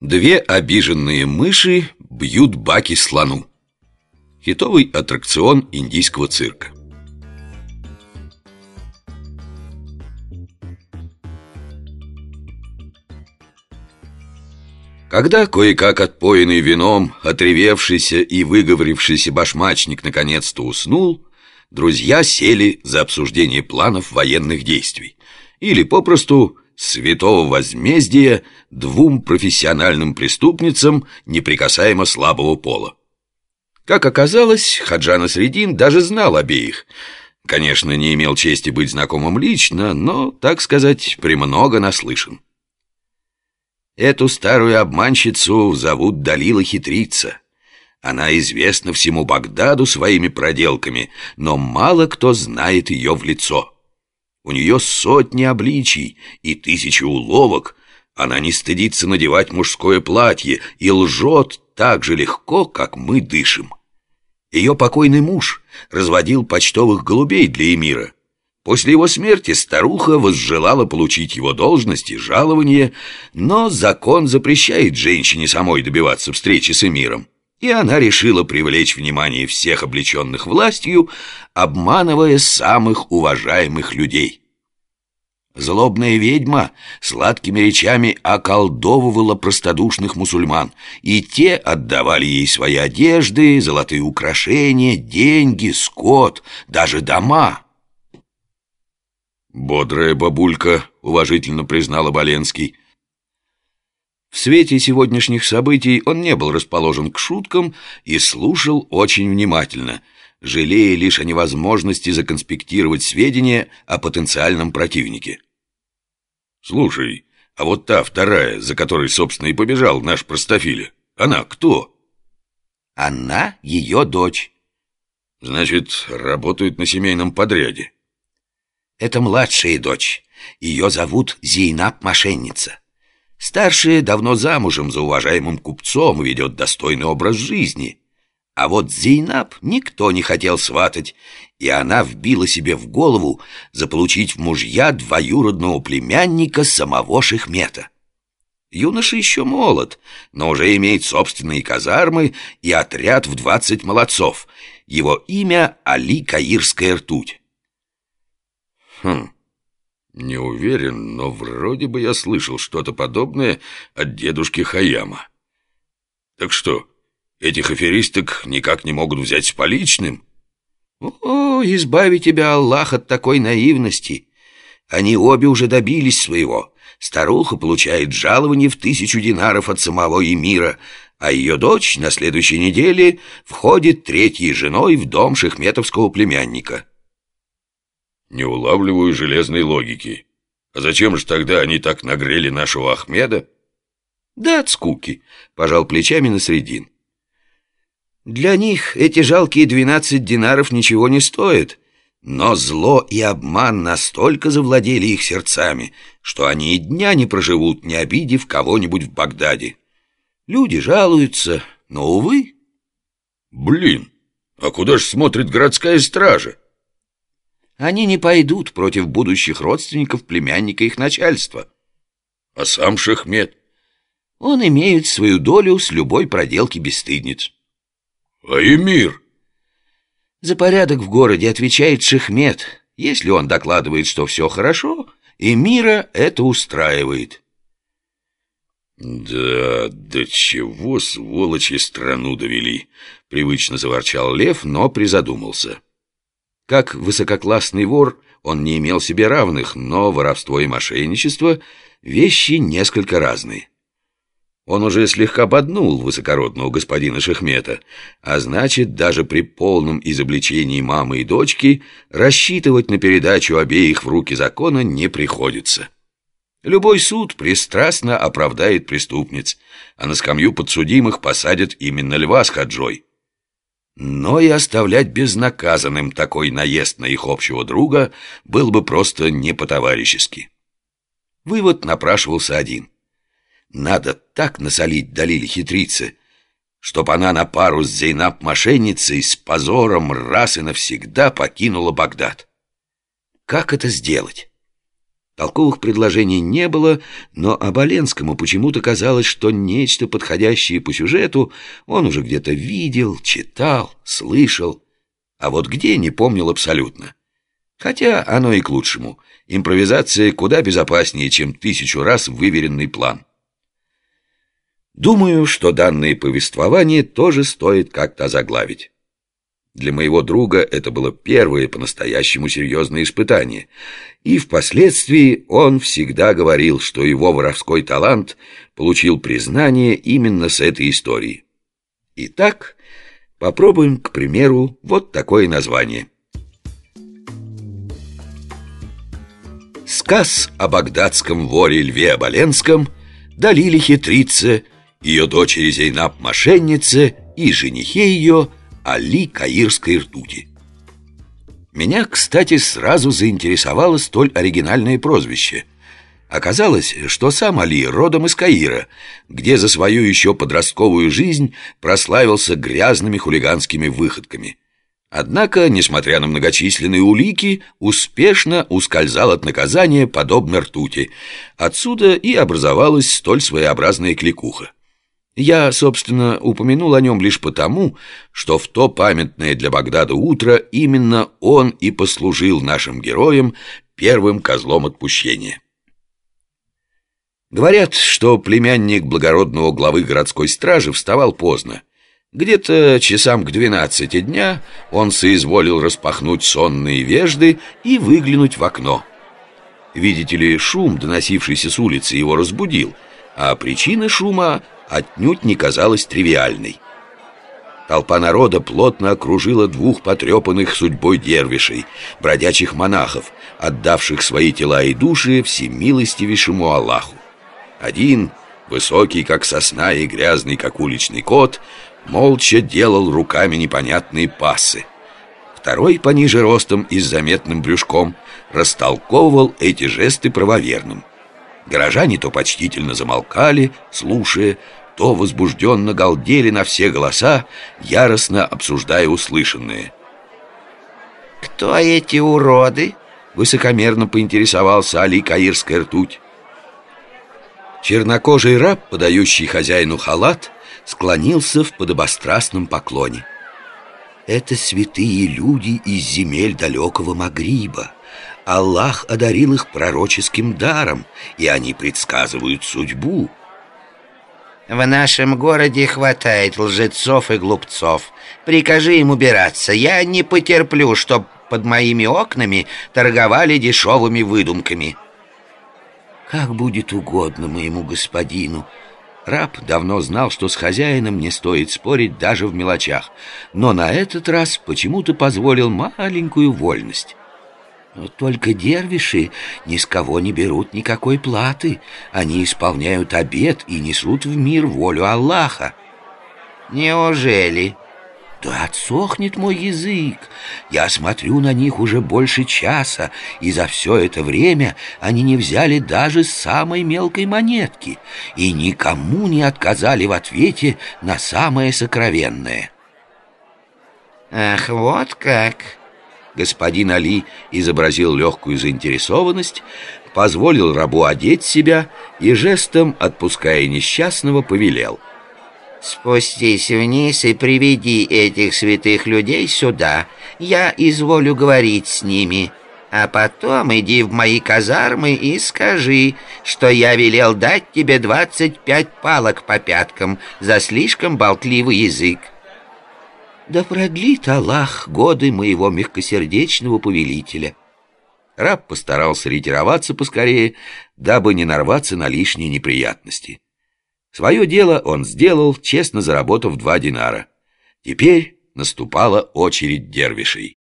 Две обиженные мыши бьют баки слону. Хитовый аттракцион индийского цирка. Когда кое-как отпоенный вином, отревевшийся и выговорившийся башмачник наконец-то уснул, друзья сели за обсуждение планов военных действий или попросту святого возмездия двум профессиональным преступницам неприкасаемо слабого пола. Как оказалось, Хаджана Средин даже знал обеих. Конечно, не имел чести быть знакомым лично, но, так сказать, премного наслышан. Эту старую обманщицу зовут Далила Хитрица. Она известна всему Багдаду своими проделками, но мало кто знает ее в лицо. У нее сотни обличий и тысячи уловок. Она не стыдится надевать мужское платье и лжет так же легко, как мы дышим. Ее покойный муж разводил почтовых голубей для эмира. После его смерти старуха возжелала получить его должность и жалование, но закон запрещает женщине самой добиваться встречи с эмиром и она решила привлечь внимание всех облеченных властью, обманывая самых уважаемых людей. Злобная ведьма сладкими речами околдовывала простодушных мусульман, и те отдавали ей свои одежды, золотые украшения, деньги, скот, даже дома. «Бодрая бабулька», — уважительно признала Боленский, — в свете сегодняшних событий он не был расположен к шуткам и слушал очень внимательно, жалея лишь о невозможности законспектировать сведения о потенциальном противнике. «Слушай, а вот та вторая, за которой, собственно, и побежал наш простофиля, она кто?» «Она ее дочь». «Значит, работает на семейном подряде». «Это младшая дочь. Ее зовут Зейнаб-мошенница». Старшая давно замужем за уважаемым купцом ведет достойный образ жизни. А вот Зейнаб никто не хотел сватать, и она вбила себе в голову заполучить в мужья двоюродного племянника самого Шехмета. Юноша еще молод, но уже имеет собственные казармы и отряд в двадцать молодцов. Его имя Али Каирская ртуть. Хм... Не уверен, но вроде бы я слышал что-то подобное от дедушки Хаяма. Так что, этих аферисток никак не могут взять с поличным? О, избави тебя, Аллах, от такой наивности. Они обе уже добились своего. Старуха получает жалование в тысячу динаров от самого эмира, а ее дочь на следующей неделе входит третьей женой в дом шехметовского племянника. Не улавливаю железной логики. А зачем же тогда они так нагрели нашего Ахмеда? Да от скуки, пожал плечами на средин. Для них эти жалкие двенадцать динаров ничего не стоят, но зло и обман настолько завладели их сердцами, что они и дня не проживут, не обидев кого-нибудь в Багдаде. Люди жалуются, но, увы... Блин, а куда ж смотрит городская стража? Они не пойдут против будущих родственников племянника их начальства. А сам Шахмед? Он имеет свою долю с любой проделки бесстыдниц. А эмир? За порядок в городе отвечает Шахмед. Если он докладывает, что все хорошо, эмира это устраивает. «Да, до чего сволочи страну довели!» — привычно заворчал Лев, но призадумался. Как высококлассный вор, он не имел себе равных, но воровство и мошенничество — вещи несколько разные. Он уже слегка поднул высокородного господина Шехмета, а значит, даже при полном изобличении мамы и дочки рассчитывать на передачу обеих в руки закона не приходится. Любой суд пристрастно оправдает преступниц, а на скамью подсудимых посадят именно льва с хаджой. Но и оставлять безнаказанным такой наезд на их общего друга был бы просто не по-товарищески. Вывод напрашивался один. Надо так насолить Далиле хитрицы, чтоб она на пару с Зейнаб-мошенницей с позором раз и навсегда покинула Багдад. Как это сделать? Толковых предложений не было, но Оболенскому почему-то казалось, что нечто подходящее по сюжету он уже где-то видел, читал, слышал, а вот где не помнил абсолютно. Хотя оно и к лучшему. Импровизация куда безопаснее, чем тысячу раз выверенный план. Думаю, что данное повествование тоже стоит как-то озаглавить. Для моего друга это было первое по-настоящему серьезное испытание, и впоследствии он всегда говорил, что его воровской талант получил признание именно с этой истории. Итак, попробуем, к примеру, вот такое название. Сказ о багдадском воре Льве Оболенском, Далиле хитрице, ее дочери Зейнаб мошеннице и женихе ее – Али Каирской ртути. Меня, кстати, сразу заинтересовало столь оригинальное прозвище. Оказалось, что сам Али родом из Каира, где за свою еще подростковую жизнь прославился грязными хулиганскими выходками. Однако, несмотря на многочисленные улики, успешно ускользал от наказания подобно ртути. Отсюда и образовалась столь своеобразная кликуха. Я, собственно, упомянул о нем лишь потому, что в то памятное для Багдада утро именно он и послужил нашим героям первым козлом отпущения. Говорят, что племянник благородного главы городской стражи вставал поздно. Где-то часам к двенадцати дня он соизволил распахнуть сонные вежды и выглянуть в окно. Видите ли, шум, доносившийся с улицы, его разбудил, а причина шума отнюдь не казалась тривиальной. Толпа народа плотно окружила двух потрепанных судьбой дервишей, бродячих монахов, отдавших свои тела и души всемилостивейшему Аллаху. Один, высокий, как сосна, и грязный, как уличный кот, молча делал руками непонятные пассы. Второй, пониже ростом и с заметным брюшком, растолковывал эти жесты правоверным. Горожане то почтительно замолкали, слушая, то возбужденно галдели на все голоса, яростно обсуждая услышанное. «Кто эти уроды?» — высокомерно поинтересовался Али Каирская ртуть. Чернокожий раб, подающий хозяину халат, склонился в подобострастном поклоне. «Это святые люди из земель далекого Магриба. Аллах одарил их пророческим даром, и они предсказывают судьбу». В нашем городе хватает лжецов и глупцов. Прикажи им убираться. Я не потерплю, чтоб под моими окнами торговали дешевыми выдумками. Как будет угодно моему господину. Раб давно знал, что с хозяином не стоит спорить даже в мелочах, но на этот раз почему-то позволил маленькую вольность. Но только дервиши ни с кого не берут никакой платы. Они исполняют обет и несут в мир волю Аллаха. Неужели? Да отсохнет мой язык. Я смотрю на них уже больше часа, и за все это время они не взяли даже самой мелкой монетки и никому не отказали в ответе на самое сокровенное. Ах, вот как! Господин Али изобразил легкую заинтересованность, позволил рабу одеть себя и жестом, отпуская несчастного, повелел. «Спустись вниз и приведи этих святых людей сюда. Я изволю говорить с ними. А потом иди в мои казармы и скажи, что я велел дать тебе двадцать пять палок по пяткам за слишком болтливый язык». Да продлит Аллах годы моего мягкосердечного повелителя. Раб постарался ретироваться поскорее, дабы не нарваться на лишние неприятности. Свое дело он сделал, честно заработав два динара. Теперь наступала очередь дервишей.